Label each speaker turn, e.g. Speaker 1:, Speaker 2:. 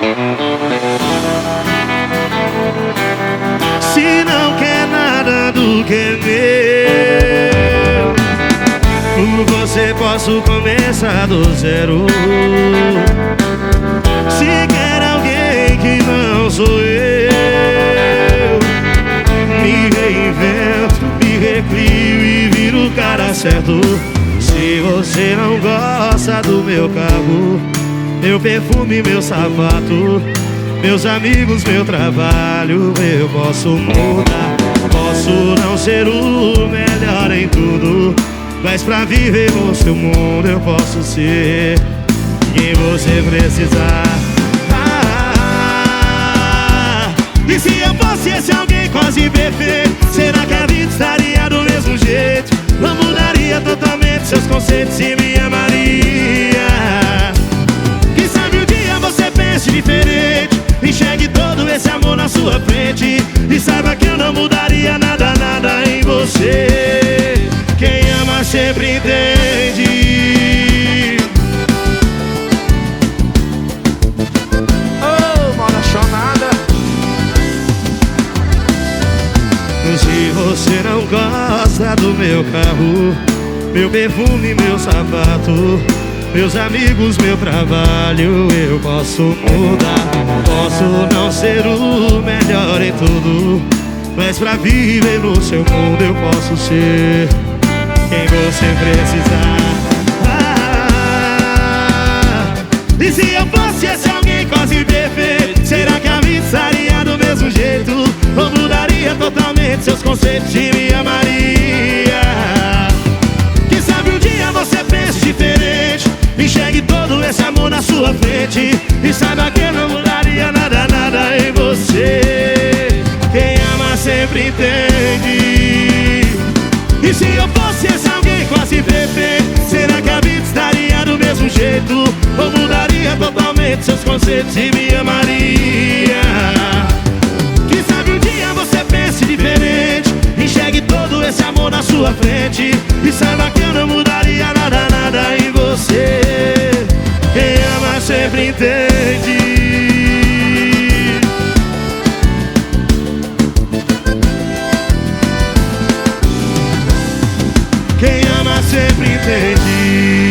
Speaker 1: Se não quer nada do que é meu Por você posso começar do zero. Se quer alguém que não sou eu Me reinvento, me recrio e viro o cara certo. Se você não gosta do meu carro Meu perfume, meu sapato meus amigos, meu trabalho, eu posso mudar Posso não ser o melhor em tudo Mas pra viver no seu mundo eu posso ser Quem você precisar ah, E se eu fosse esse alguém quase perfeito Será que a vida estaria do mesmo jeito? Não mudaria totalmente seus conceitos e você. Quem ama sempre entende.
Speaker 2: Oh, moda chonada.
Speaker 1: Se você não gosta do meu carro Meu perfume, meu sapato meus amigos, meu trabalho, eu posso mudar. Posso não ser o melhor em tudo Mas pra viver no seu mundo eu posso ser Quem você precisar ah, E se eu fosse esse alguém quase perfeito Será que a vida estaria do mesmo jeito? Ou mudaria totalmente seus conceitos de me amaria? Quem sabe um dia você pense diferente Enxergue todo esse amor na sua frente entende E se eu fosse esse alguém quase perfeito Será que a vida estaria do mesmo jeito? Ou mudaria totalmente seus conceitos e me amaria? Quem sabe um dia você pense diferente Enxergue todo esse amor na sua frente E saiba sempre entende